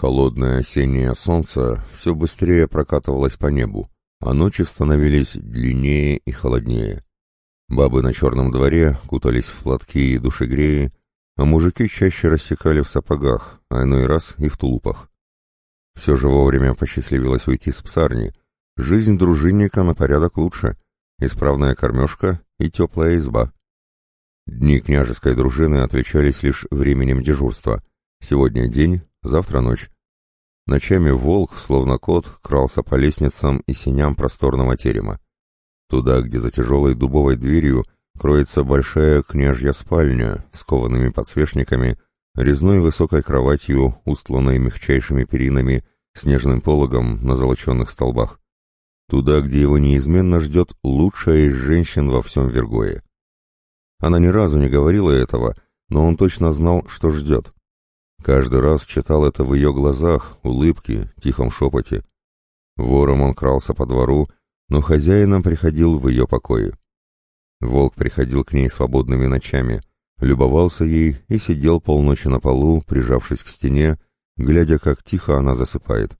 Холодное осеннее солнце все быстрее прокатывалось по небу, а ночи становились длиннее и холоднее. Бабы на черном дворе кутались в платки и душегреи, а мужики чаще рассекали в сапогах, а иной раз и в тулупах. Все же вовремя посчастливилось уйти с псарни. Жизнь дружинника на порядок лучше, исправная кормежка и теплая изба. Дни княжеской дружины отличались лишь временем дежурства. Сегодня день, завтра ночь. Ночами волк, словно кот, крался по лестницам и синям просторного терема. Туда, где за тяжелой дубовой дверью кроется большая княжья спальня с коваными подсвечниками, резной высокой кроватью, устланной мягчайшими перинами, снежным пологом на золоченных столбах. Туда, где его неизменно ждет лучшая из женщин во всем Вергое. Она ни разу не говорила этого, но он точно знал, что ждет. Каждый раз читал это в ее глазах, улыбке, тихом шепоте. Вором он крался по двору, но хозяином приходил в ее покое. Волк приходил к ней свободными ночами, любовался ей и сидел полночи на полу, прижавшись к стене, глядя, как тихо она засыпает.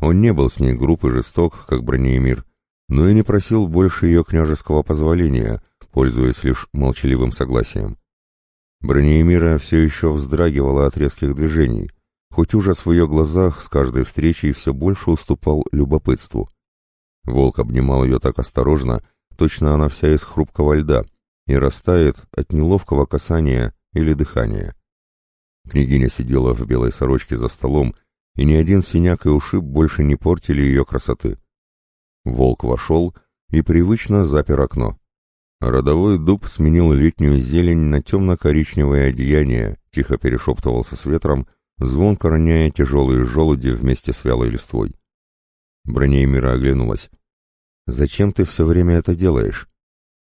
Он не был с ней груб и жесток, как Бронеемир, но и не просил больше ее княжеского позволения, пользуясь лишь молчаливым согласием. Бронеемира все еще вздрагивала от резких движений, хоть ужас в ее глазах с каждой встречей все больше уступал любопытству. Волк обнимал ее так осторожно, точно она вся из хрупкого льда, и растает от неловкого касания или дыхания. Княгиня сидела в белой сорочке за столом, и ни один синяк и ушиб больше не портили ее красоты. Волк вошел и привычно запер окно. Родовой дуб сменил летнюю зелень на темно-коричневое одеяние, тихо перешептывался с ветром, звонко роняя тяжелые желуди вместе с вялой листвой. Бронеемира оглянулась. «Зачем ты все время это делаешь?»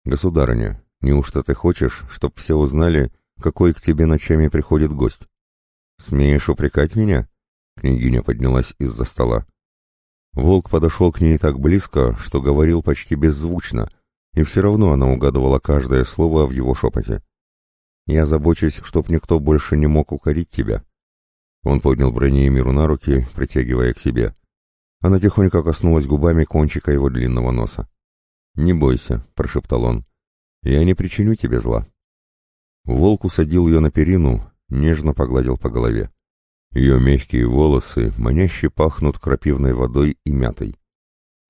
«Государыня, неужто ты хочешь, чтоб все узнали, какой к тебе ночами приходит гость?» «Смеешь упрекать меня?» Княгиня поднялась из-за стола. Волк подошел к ней так близко, что говорил почти беззвучно, и все равно она угадывала каждое слово в его шепоте. «Я забочусь, чтоб никто больше не мог укорить тебя». Он поднял Бронеемиру на руки, притягивая к себе. Она тихонько коснулась губами кончика его длинного носа. «Не бойся», — прошептал он, — «я не причиню тебе зла». Волк усадил ее на перину, нежно погладил по голове. Ее мягкие волосы маняще пахнут крапивной водой и мятой.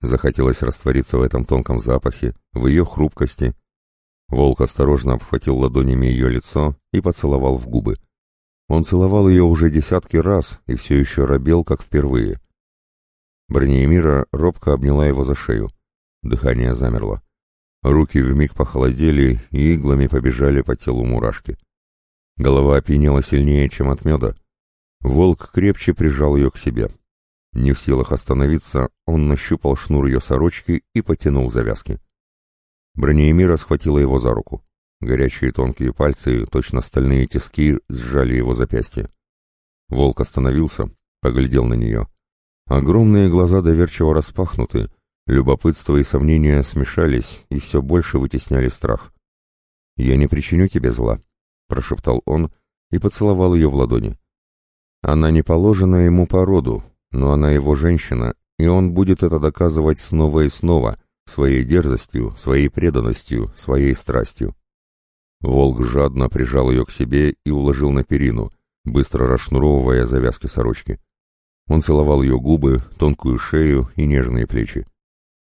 Захотелось раствориться в этом тонком запахе, в ее хрупкости. Волк осторожно обхватил ладонями ее лицо и поцеловал в губы. Он целовал ее уже десятки раз и все еще робел, как впервые. Бронеемира робко обняла его за шею. Дыхание замерло. Руки вмиг похолодели и иглами побежали по телу мурашки. Голова опьянела сильнее, чем от меда. Волк крепче прижал ее к себе. Не в силах остановиться, он нащупал шнур ее сорочки и потянул завязки. Бронеемира схватила его за руку. Горячие тонкие пальцы, точно стальные тиски, сжали его запястье. Волк остановился, поглядел на нее. Огромные глаза доверчиво распахнуты, любопытство и сомнения смешались и все больше вытесняли страх. «Я не причиню тебе зла», — прошептал он и поцеловал ее в ладони. Она не положена ему по роду, но она его женщина, и он будет это доказывать снова и снова, своей дерзостью, своей преданностью, своей страстью. Волк жадно прижал ее к себе и уложил на перину, быстро расшнуровывая завязки сорочки. Он целовал ее губы, тонкую шею и нежные плечи.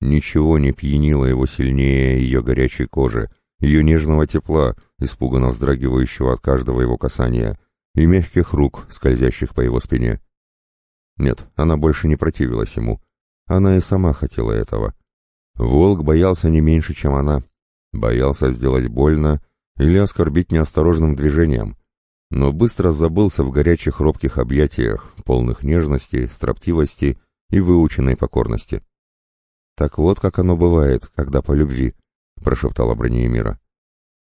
Ничего не пьянило его сильнее ее горячей кожи, ее нежного тепла, испуганно вздрагивающего от каждого его касания, и мягких рук, скользящих по его спине. Нет, она больше не противилась ему. Она и сама хотела этого. Волк боялся не меньше, чем она. Боялся сделать больно или оскорбить неосторожным движением. Но быстро забылся в горячих робких объятиях, полных нежности, строптивости и выученной покорности. «Так вот, как оно бывает, когда по любви», — прошептала Бронеемира.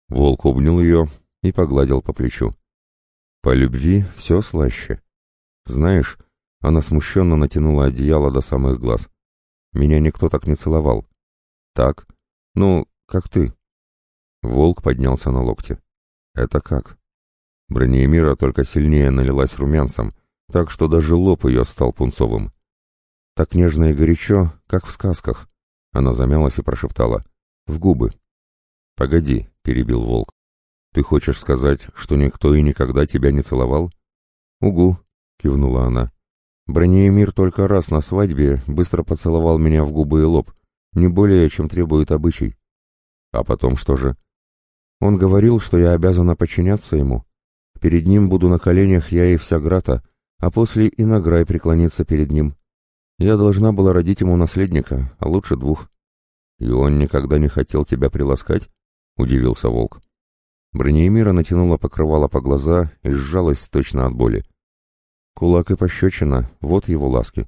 Волк обнял ее и погладил по плечу. «По любви все слаще. Знаешь, она смущенно натянула одеяло до самых глаз. Меня никто так не целовал. Так? Ну, как ты? Волк поднялся на локте. Это как? Бронеемира только сильнее налилась румянцем, так что даже лоб ее стал пунцовым. Так нежно и горячо, как в сказках. Она замялась и прошептала. «В губы». «Погоди», — перебил волк. «Ты хочешь сказать, что никто и никогда тебя не целовал?» «Угу», — кивнула она. «Бронеемир только раз на свадьбе быстро поцеловал меня в губы и лоб, не более, чем требует обычай. А потом что же? Он говорил, что я обязана подчиняться ему. Перед ним буду на коленях я и вся Грата, а после и награй преклониться перед ним. Я должна была родить ему наследника, а лучше двух. И он никогда не хотел тебя приласкать? Удивился волк. Бронеемира натянула покрывало по глаза и сжалась точно от боли. Кулак и пощечина — вот его ласки.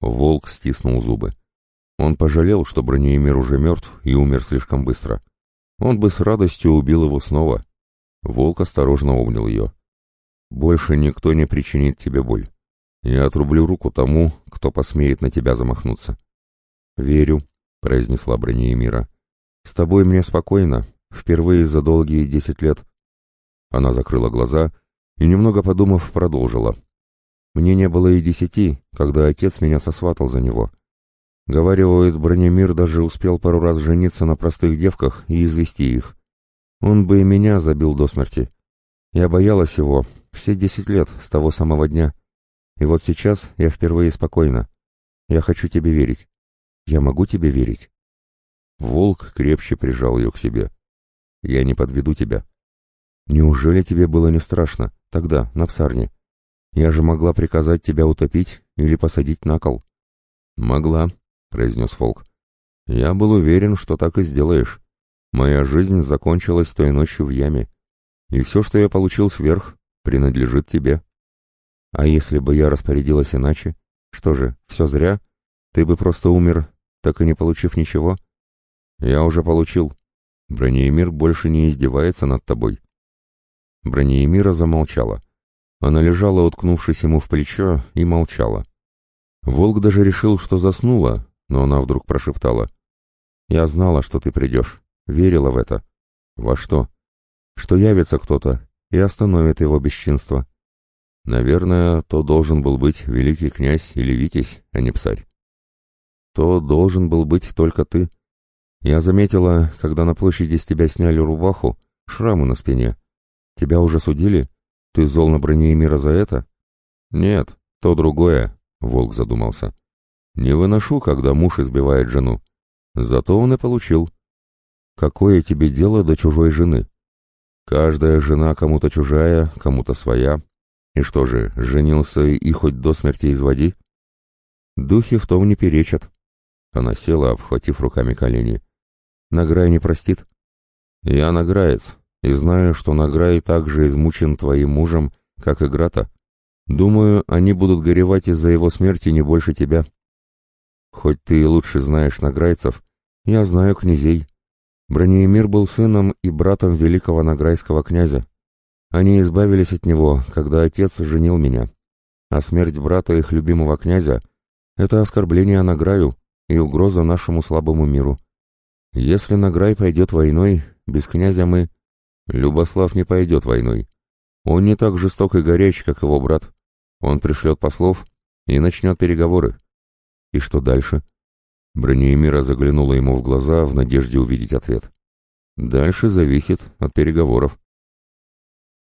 Волк стиснул зубы. Он пожалел, что Бронеемир уже мертв и умер слишком быстро. Он бы с радостью убил его снова. Волк осторожно обнял ее. «Больше никто не причинит тебе боль. Я отрублю руку тому, кто посмеет на тебя замахнуться». «Верю», — произнесла Бронеемира. «С тобой мне спокойно, впервые за долгие десять лет». Она закрыла глаза и, немного подумав, продолжила. «Мне не было и десяти, когда отец меня сосватал за него. Говаривают, Бронемир даже успел пару раз жениться на простых девках и извести их. Он бы и меня забил до смерти. Я боялась его все десять лет, с того самого дня. И вот сейчас я впервые спокойна. Я хочу тебе верить. Я могу тебе верить. Волк крепче прижал ее к себе. Я не подведу тебя. Неужели тебе было не страшно? Тогда, на псарне. Я же могла приказать тебя утопить или посадить на кол. Могла, произнес Фолк. «Я был уверен, что так и сделаешь. Моя жизнь закончилась той ночью в яме, и все, что я получил сверх, принадлежит тебе. А если бы я распорядилась иначе? Что же, все зря? Ты бы просто умер, так и не получив ничего? Я уже получил. Бронеемир больше не издевается над тобой». Бронеемира замолчала. Она лежала, уткнувшись ему в плечо, и молчала. Волк даже решил, что заснула, но она вдруг прошептала. «Я знала, что ты придешь. Верила в это». «Во что?» «Что явится кто-то и остановит его бесчинство». «Наверное, то должен был быть великий князь или витязь, а не псарь». «То должен был быть только ты. Я заметила, когда на площади с тебя сняли рубаху, шрамы на спине. Тебя уже судили? Ты зол на броне мира за это?» «Нет, то другое», — Волк задумался. Не выношу, когда муж избивает жену. Зато он и получил. Какое тебе дело до чужой жены? Каждая жена кому-то чужая, кому-то своя. И что же, женился и хоть до смерти изводи? Духи в том не перечат. Она села, обхватив руками колени. Награй не простит. Я награец, и знаю, что Награй также измучен твоим мужем, как и Грата. Думаю, они будут горевать из-за его смерти не больше тебя. Хоть ты и лучше знаешь награйцев, я знаю князей. Бронеемир был сыном и братом великого награйского князя. Они избавились от него, когда отец женил меня. А смерть брата их любимого князя — это оскорбление Награю и угроза нашему слабому миру. Если Награй пойдет войной, без князя мы... Любослав не пойдет войной. Он не так жесток и горяч, как его брат. Он пришлет послов и начнет переговоры. И что дальше? Бронеемира заглянула ему в глаза в надежде увидеть ответ. Дальше зависит от переговоров.